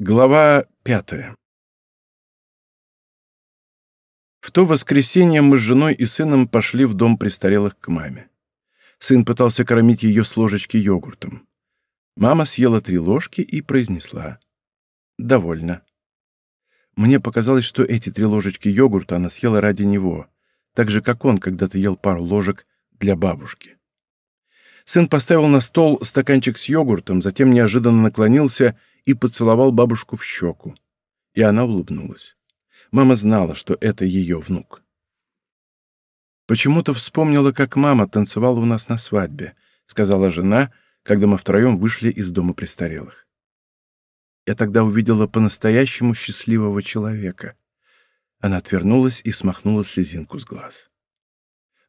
Глава пятая. В то воскресенье мы с женой и сыном пошли в дом престарелых к маме. Сын пытался кормить ее с ложечки йогуртом. Мама съела три ложки и произнесла «Довольно». Мне показалось, что эти три ложечки йогурта она съела ради него, так же, как он когда-то ел пару ложек для бабушки. Сын поставил на стол стаканчик с йогуртом, затем неожиданно наклонился и поцеловал бабушку в щеку, и она улыбнулась. Мама знала, что это ее внук. «Почему-то вспомнила, как мама танцевала у нас на свадьбе», — сказала жена, когда мы втроем вышли из дома престарелых. Я тогда увидела по-настоящему счастливого человека. Она отвернулась и смахнула слезинку с глаз.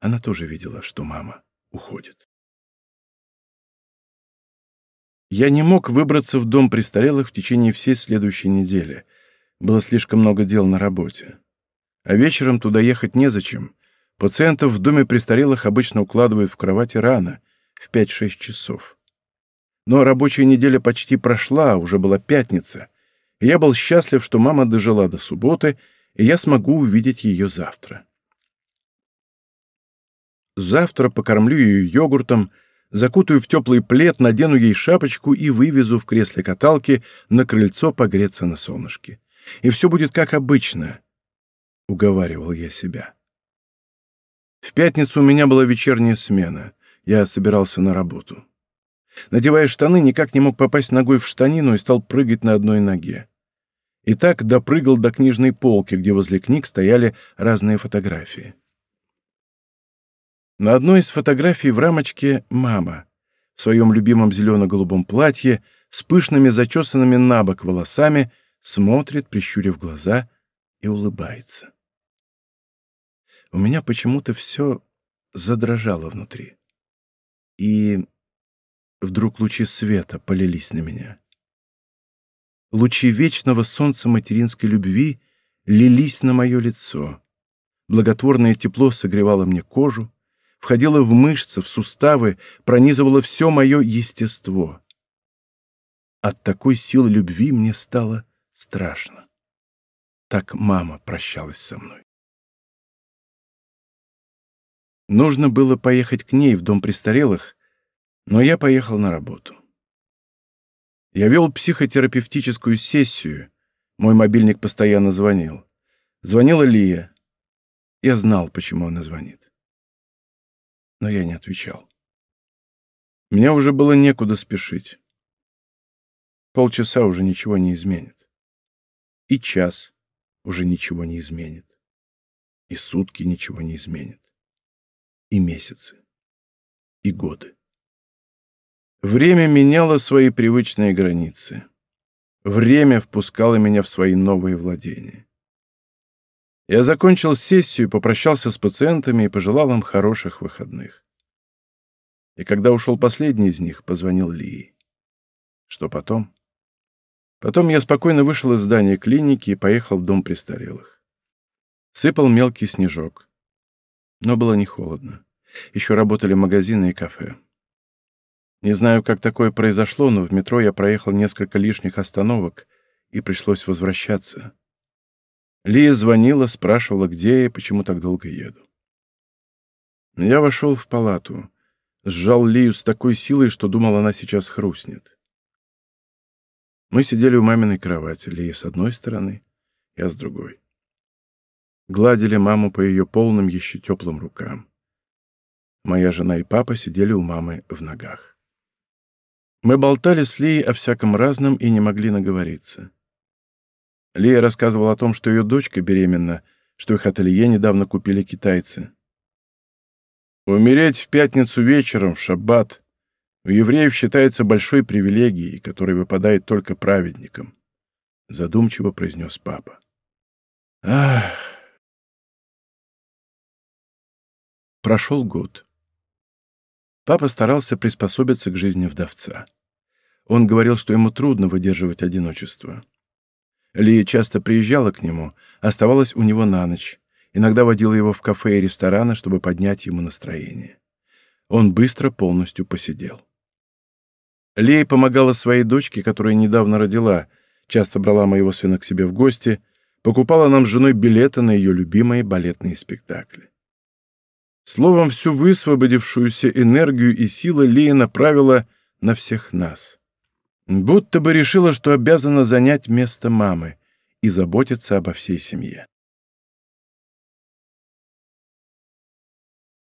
Она тоже видела, что мама уходит. Я не мог выбраться в дом престарелых в течение всей следующей недели. Было слишком много дел на работе. А вечером туда ехать незачем. Пациентов в доме престарелых обычно укладывают в кровати рано, в 5-6 часов. Но рабочая неделя почти прошла, а уже была пятница. И я был счастлив, что мама дожила до субботы, и я смогу увидеть ее завтра. Завтра покормлю ее йогуртом — закутаю в теплый плед, надену ей шапочку и вывезу в кресле каталки на крыльцо погреться на солнышке. И все будет как обычно, — уговаривал я себя. В пятницу у меня была вечерняя смена. Я собирался на работу. Надевая штаны, никак не мог попасть ногой в штанину и стал прыгать на одной ноге. И так допрыгал до книжной полки, где возле книг стояли разные фотографии. На одной из фотографий в рамочке мама в своем любимом зелено-голубом платье с пышными зачесанными на бок волосами смотрит, прищурив глаза, и улыбается. У меня почему-то все задрожало внутри. И вдруг лучи света полились на меня. Лучи вечного солнца материнской любви лились на мое лицо. Благотворное тепло согревало мне кожу, входила в мышцы, в суставы, пронизывала все мое естество. От такой силы любви мне стало страшно. Так мама прощалась со мной. Нужно было поехать к ней в дом престарелых, но я поехал на работу. Я вел психотерапевтическую сессию. Мой мобильник постоянно звонил. Звонила Лия. Я знал, почему она звонит но я не отвечал. Меня уже было некуда спешить. Полчаса уже ничего не изменит. И час уже ничего не изменит. И сутки ничего не изменит. И месяцы. И годы. Время меняло свои привычные границы. Время впускало меня в свои новые владения. Я закончил сессию, попрощался с пациентами и пожелал им хороших выходных. И когда ушел последний из них, позвонил Лии. Что потом? Потом я спокойно вышел из здания клиники и поехал в дом престарелых. Сыпал мелкий снежок. Но было не холодно. Еще работали магазины и кафе. Не знаю, как такое произошло, но в метро я проехал несколько лишних остановок, и пришлось возвращаться. Лия звонила, спрашивала, где я и почему так долго еду. Я вошел в палату, сжал Лию с такой силой, что думал, она сейчас хрустнет. Мы сидели у маминой кровати, Лия с одной стороны, я с другой. Гладили маму по ее полным, еще теплым рукам. Моя жена и папа сидели у мамы в ногах. Мы болтали с Лией о всяком разном и не могли наговориться. Лия рассказывала о том, что ее дочка беременна, что их ателье недавно купили китайцы. Умереть в пятницу вечером, в шаббат, у евреев считается большой привилегией, которая выпадает только праведникам, — задумчиво произнес папа. Ах! Прошел год. Папа старался приспособиться к жизни вдовца. Он говорил, что ему трудно выдерживать одиночество. Лия часто приезжала к нему, оставалась у него на ночь, иногда водила его в кафе и рестораны, чтобы поднять ему настроение. Он быстро полностью посидел. Лея помогала своей дочке, которая недавно родила, часто брала моего сына к себе в гости, покупала нам с женой билеты на ее любимые балетные спектакли. Словом, всю высвободившуюся энергию и силы Лея направила на всех нас. Будто бы решила, что обязана занять место мамы и заботиться обо всей семье.